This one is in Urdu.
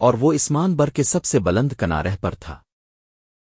اور وہ اسمان بر کے سب سے بلند کنارہ پر تھا۔